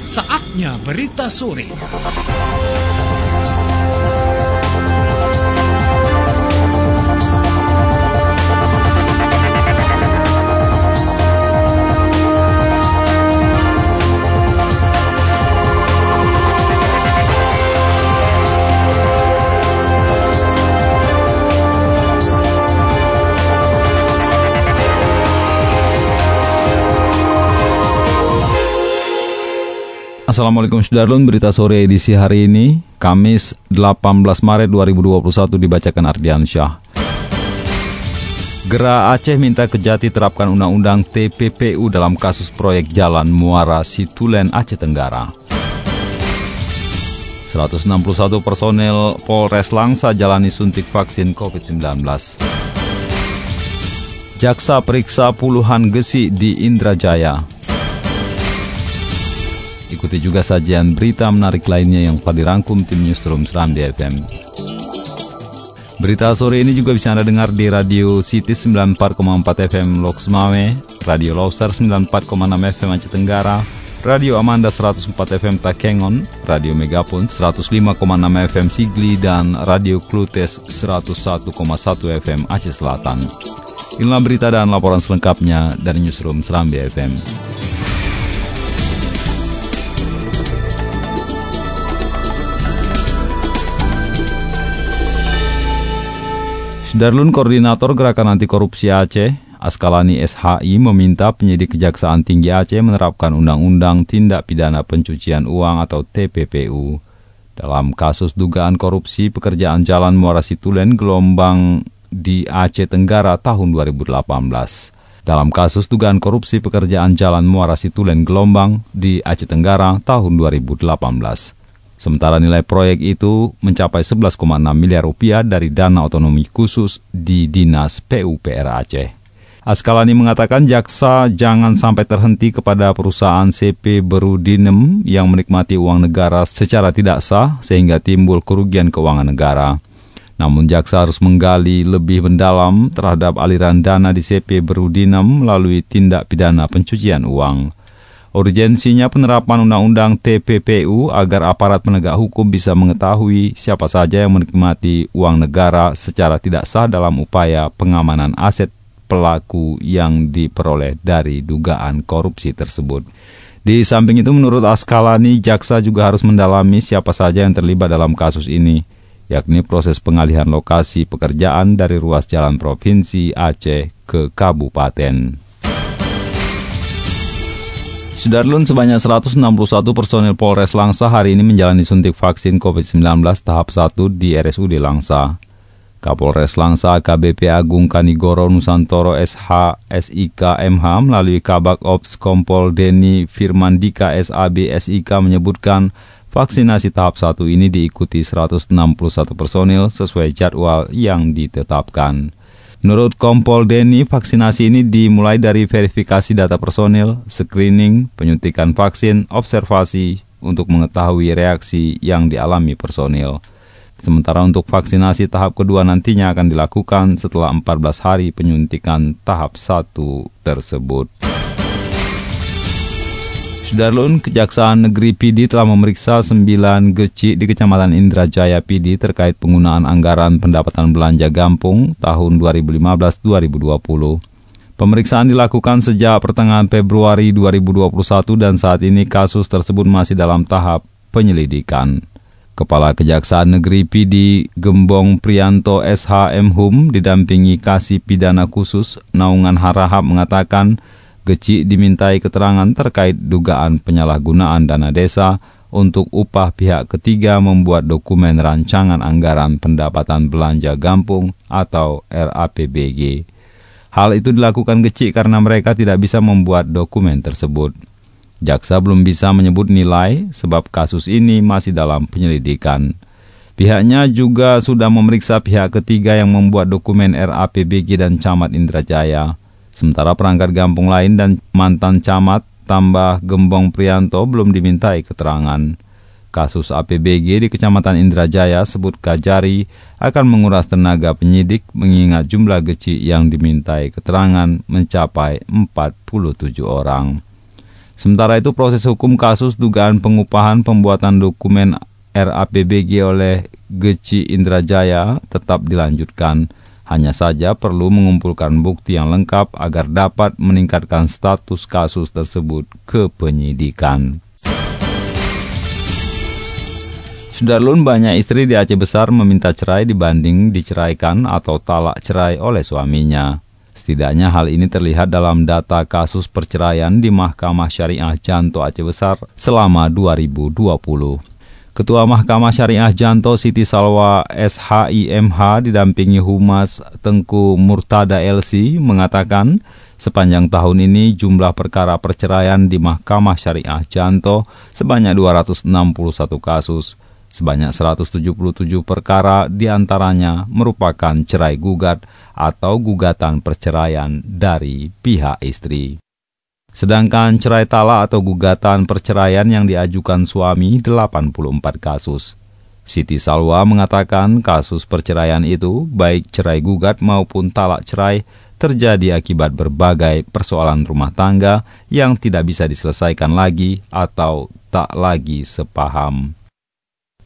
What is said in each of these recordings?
Saatnya berita sore. Assalamualaikum Sudarlun, berita sore edisi hari ini, Kamis 18 Maret 2021 dibacakan Ardian Syah. Gera Aceh minta Kejati terapkan Undang-Undang TPPU dalam kasus proyek jalan Muara Situlen Aceh Tenggara. 161 personel Polres Langsa jalani suntik vaksin COVID-19. Jaksa periksa puluhan gesi di Indrajaya. Ikuti juga sajian berita menarik lainnya yang telah dirangkum tim Newsroom Seram di FM. Berita sore ini juga bisa Anda dengar di Radio City 94,4 FM Lok Semawe, Radio Loser 94,6 FM Aceh Tenggara, Radio Amanda 104 FM Takengon, Radio Megapun 105,6 FM Sigli, dan Radio Klutes 101,1 FM Aceh Selatan. Inilah berita dan laporan selengkapnya dari Newsroom Serambi FM. Darlun Koordinator Gerakan Anti Korupsi Aceh, Askalani SHI meminta penyidik Kejaksaan Tinggi Aceh menerapkan Undang-Undang Tindak Pidana Pencucian Uang atau TPPU dalam kasus dugaan korupsi pekerjaan Jalan Muara Situlen gelombang di Aceh Tenggara tahun 2018. Dalam kasus dugaan korupsi pekerjaan Jalan Muara Situlen gelombang di Aceh Tenggara tahun 2018. Sementara nilai proyek itu mencapai 11,6 miliar rupiah dari dana otonomi khusus di Dinas PUPR Aceh. Askalani mengatakan jaksa jangan sampai terhenti kepada perusahaan CP Berudinem yang menikmati uang negara secara tidak sah sehingga timbul kerugian keuangan negara. Namun jaksa harus menggali lebih mendalam terhadap aliran dana di CP Berudinem melalui tindak pidana pencucian uang. Urgensinya penerapan Undang-Undang TPPU agar aparat penegak hukum bisa mengetahui siapa saja yang menikmati uang negara secara tidak sah dalam upaya pengamanan aset pelaku yang diperoleh dari dugaan korupsi tersebut. Di samping itu menurut Askalani, jaksa juga harus mendalami siapa saja yang terlibat dalam kasus ini, yakni proses pengalihan lokasi pekerjaan dari ruas jalan provinsi Aceh ke kabupaten. Sudarlun sebanyak 161 personil Polres Langsa hari ini menjalani suntik vaksin COVID-19 tahap 1 di RSUD Langsa. Kapolres Langsa KBP Agung Kanigoro Nusantoro SH SIK MH melalui Kabak Ops Kompol Deni Firmandika SAB SIK menyebutkan vaksinasi tahap 1 ini diikuti 161 personil sesuai jadwal yang ditetapkan. Menurut Kompol Denny, vaksinasi ini dimulai dari verifikasi data personil, screening, penyuntikan vaksin, observasi untuk mengetahui reaksi yang dialami personil. Sementara untuk vaksinasi tahap kedua nantinya akan dilakukan setelah 14 hari penyuntikan tahap 1 tersebut. Sudarlun, Kejaksaan Negeri PD telah memeriksa 9 geci di Kecamatan Indrajaya PD terkait penggunaan anggaran pendapatan belanja Gampung tahun 2015-2020. Pemeriksaan dilakukan sejak pertengahan Februari 2021 dan saat ini kasus tersebut masih dalam tahap penyelidikan. Kepala Kejaksaan Negeri PD Gembong Prianto SHM Hum didampingi Kasih Pidana Khusus Naungan Harahap mengatakan Geci dimintai keterangan terkait dugaan penyalahgunaan dana desa untuk upah pihak ketiga membuat dokumen rancangan anggaran pendapatan belanja gampung atau RAPBG. Hal itu dilakukan Geci karena mereka tidak bisa membuat dokumen tersebut. Jaksa belum bisa menyebut nilai sebab kasus ini masih dalam penyelidikan. Pihaknya juga sudah memeriksa pihak ketiga yang membuat dokumen RAPBG dan Camat Indrajaya. Sementara perangkat gampung lain dan mantan camat tambah Gembong Prianto belum dimintai keterangan. Kasus APBG di Kecamatan Indrajaya sebut Kajari akan menguras tenaga penyidik mengingat jumlah geci yang dimintai keterangan mencapai 47 orang. Sementara itu proses hukum kasus dugaan pengupahan pembuatan dokumen RAPBG oleh Geci Indrajaya tetap dilanjutkan. Hanya saja perlu mengumpulkan bukti yang lengkap agar dapat meningkatkan status kasus tersebut ke penyidikan. Sudarlun banyak istri di Aceh Besar meminta cerai dibanding diceraikan atau talak cerai oleh suaminya. Setidaknya hal ini terlihat dalam data kasus perceraian di Mahkamah Syariah Janto Aceh Besar selama 2020. Ketua Mahkamah Syariah Janto Siti Salwa SHIMH didampingi Humas Tengku Murtada LC mengatakan sepanjang tahun ini jumlah perkara perceraian di Mahkamah Syariah Janto sebanyak 261 kasus. Sebanyak 177 perkara di antaranya merupakan cerai gugat atau gugatan perceraian dari pihak istri. Sedangkan cerai talak atau gugatan perceraian yang diajukan suami 84 kasus. Siti Salwa mengatakan kasus perceraian itu, baik cerai gugat maupun talak cerai, terjadi akibat berbagai persoalan rumah tangga yang tidak bisa diselesaikan lagi atau tak lagi sepaham.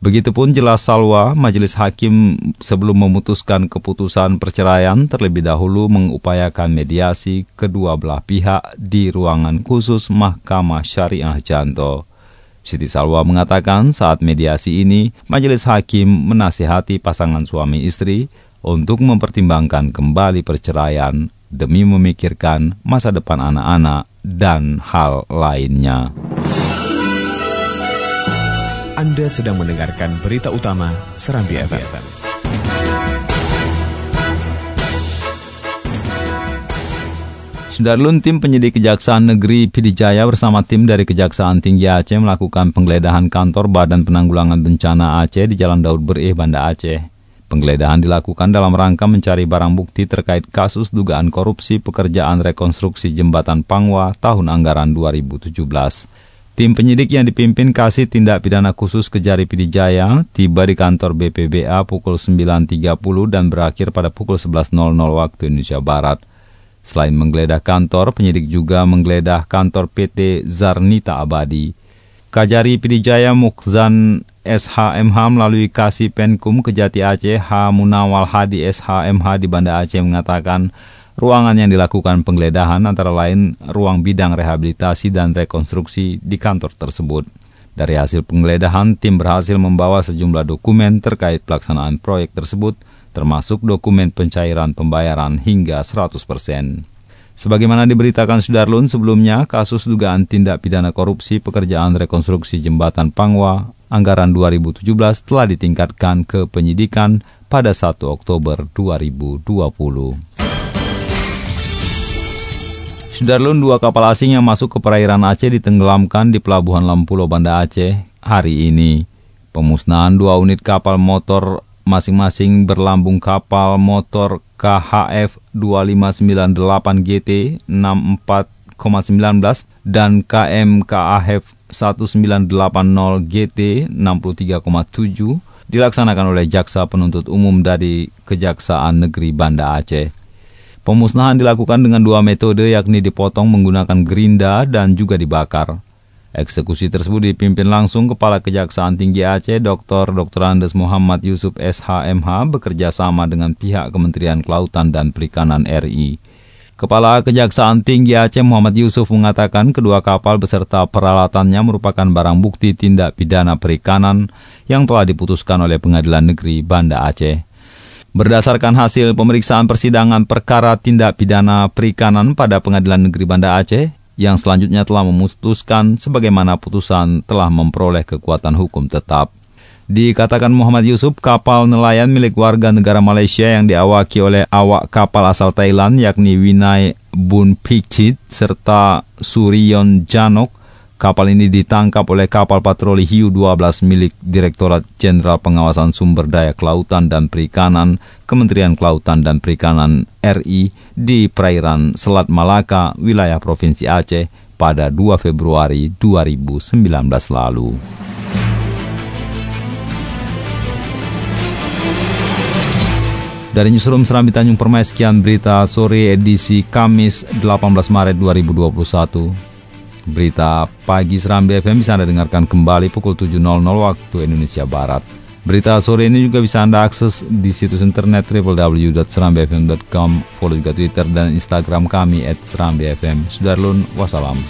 Begitupun jelas Salwa, majelis hakim sebelum memutuskan keputusan perceraian terlebih dahulu mengupayakan mediasi kedua belah pihak di ruangan khusus Mahkamah Syariah Janto. Siti Salwa mengatakan saat mediasi ini, majelis hakim menasihati pasangan suami istri untuk mempertimbangkan kembali perceraian demi memikirkan masa depan anak-anak dan hal lainnya. Anda sedang mendengarkan berita utama Serambi FM. Sudarlun tim penyidik Kejaksaan Negeri Pidijaya bersama tim dari Kejaksaan Tinggi Aceh melakukan penggeledahan kantor Badan Penanggulangan Bencana Aceh di Jalan Daud Berih, Banda Aceh. Penggeledahan dilakukan dalam rangka mencari barang bukti terkait kasus dugaan korupsi pekerjaan rekonstruksi jembatan Pangwa tahun anggaran 2017. Tim penyidik yang dipimpin Kasih Tindak Pidana Khusus Kejari Pidijaya tiba di kantor BPBA pukul 9.30 dan berakhir pada pukul 11.00 waktu Indonesia Barat. Selain menggeledah kantor, penyidik juga menggeledah kantor PT Zarnita Abadi. Kajari Pidijaya Mukzan SHMH melalui Kasih Penkum Kejati Aceh H. Munawal Hadi SHMH di Banda Aceh mengatakan Ruangan yang dilakukan penggeledahan antara lain ruang bidang rehabilitasi dan rekonstruksi di kantor tersebut. Dari hasil penggeledahan, tim berhasil membawa sejumlah dokumen terkait pelaksanaan proyek tersebut, termasuk dokumen pencairan pembayaran hingga 100%. Sebagaimana diberitakan Sudarlun sebelumnya, kasus dugaan tindak pidana korupsi pekerjaan rekonstruksi jembatan Pangwa anggaran 2017 telah ditingkatkan ke penyidikan pada 1 Oktober 2020. Sudarlun dua kapal asing yang masuk ke perairan Aceh ditenggelamkan di Pelabuhan Lampulo Banda Aceh hari ini. Pemusnahan dua unit kapal motor masing-masing berlambung kapal motor KHF 2598 GT 64,19 dan KM KAF 1980 GT 63,7 dilaksanakan oleh Jaksa Penuntut Umum dari Kejaksaan Negeri Banda Aceh. Pemusnahan dilakukan dengan dua metode yakni dipotong menggunakan gerinda dan juga dibakar. Eksekusi tersebut dipimpin langsung Kepala Kejaksaan Tinggi Aceh Dr. Dr. Andes Muhammad Yusuf SHMH bekerja sama dengan pihak Kementerian Kelautan dan Perikanan RI. Kepala Kejaksaan Tinggi Aceh Muhammad Yusuf mengatakan kedua kapal beserta peralatannya merupakan barang bukti tindak pidana perikanan yang telah diputuskan oleh Pengadilan Negeri Banda Aceh. Berdasarkan hasil pemeriksaan persidangan perkara tindak pidana perikanan pada Pengadilan Negeri Banda Aceh, yang selanjutnya telah memutuskan sebagaimana putusan telah memperoleh kekuatan hukum tetap. Dikatakan Muhammad Yusuf, kapal nelayan milik warga negara Malaysia yang diawaki oleh awak kapal asal Thailand yakni Winai Bun Pichit serta Suryon Janok Kapal ini ditangkap oleh kapal patroli Hiu 12 milik Direktorat Jenderal Pengawasan Sumber Daya Kelautan dan Perikanan Kementerian Kelautan dan Perikanan RI di perairan Selat Malaka, wilayah Provinsi Aceh pada 2 Februari 2019 lalu. Dari Newsroom Serambi Tanjung Permai, sekian berita sore edisi Kamis 18 Maret 2021. Berita pagi Serambi FM bisa Anda dengarkan kembali pukul 7.00 waktu Indonesia Barat. Berita sore ini juga bisa Anda akses di situs internet www.serambifm.com, follow juga Twitter dan Instagram kami at Serambi FM. Sudarlun, wassalam.